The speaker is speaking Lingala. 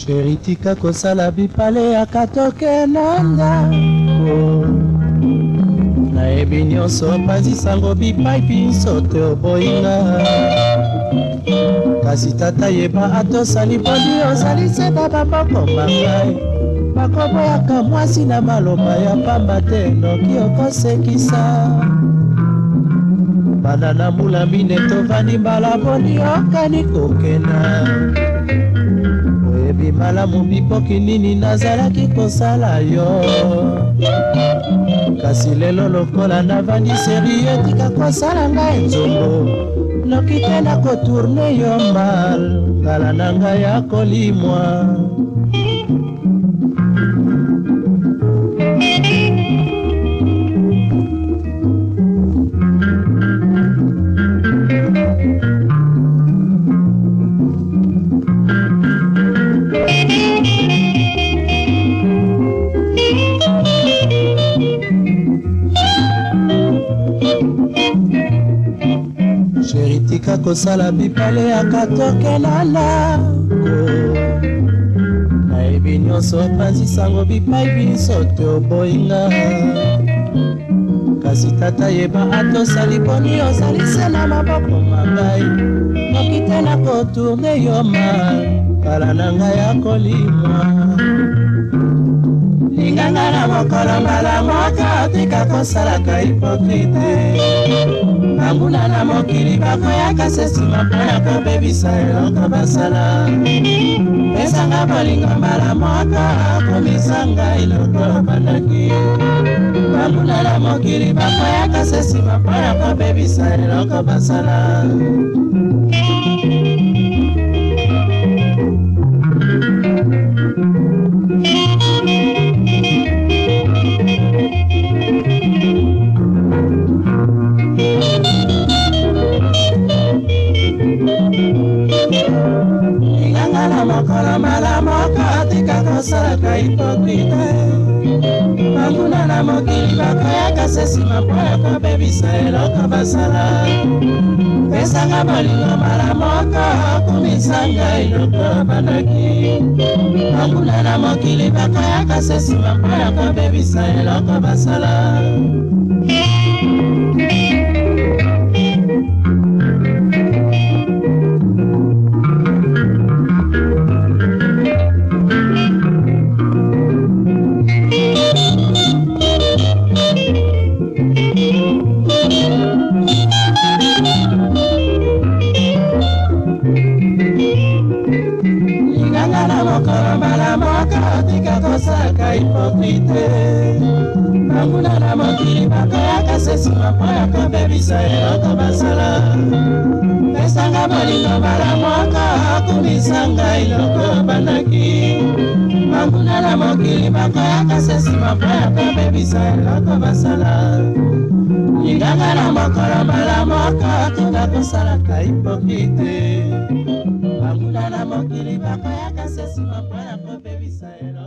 sheri tika kosala bipale ya katoke nanga oh. nayebi nyonso panzisango bipai pinsote oboyinga kasi tata yeba atosali poni ozali se baba moko mangai bakoboyaka mwasi na maloba ya pamba te noki okosekisa bana na mbula mine tovandi mbala poni okani kokena oyebi malamu bipoki nini nazalaki kosala yo kasi lelo lokola navandi seri etika kosala ngai nzongo noki te na kotourne yo mal kala na ngai ya kolimwa thank you etika kosala bipale ya katokelala nayebi nyonso panzisango bipai biso toboyinga kasi tata yeba atosali mponi osalise na maboko mangai nokitela kotourne yo ma kala na ngai akolimwa linganga na mokolo malamoka tika kosalaka hipokrite banguna na mokili bakoyaka se nsima mpona kobebisa eloko basala pesanga bolingo malamoka komisanga eloko bandaki banguna na mokili bakoyaka se nsima mpona kobebisa eloko basala lokola malamu okotika kosalaka hipokrite banguna na mokili bakoyaka se nsima mpo ya kobebisa eloko basala pesanga bolingo malamu oko okumisanga eloko bandaki banguna na mokili bakoyaka se nsima mpo ya kobebisa eloko basala tika na mokolo mbala moko tika kosaka hipokrite banguna na mokili bakoyaka se nsima mpo ya kobebisa eloko basala pesanga bolingo mbala moko akumisa ngai loko bandaki banguna na mokili bakoyaka se nsima mpo ya kobebisa eloko basala linganga na mokolo mbala moko tika kosalaka hipokrite bamuna na mokili bakoyaka sesi mapona kobebisa elo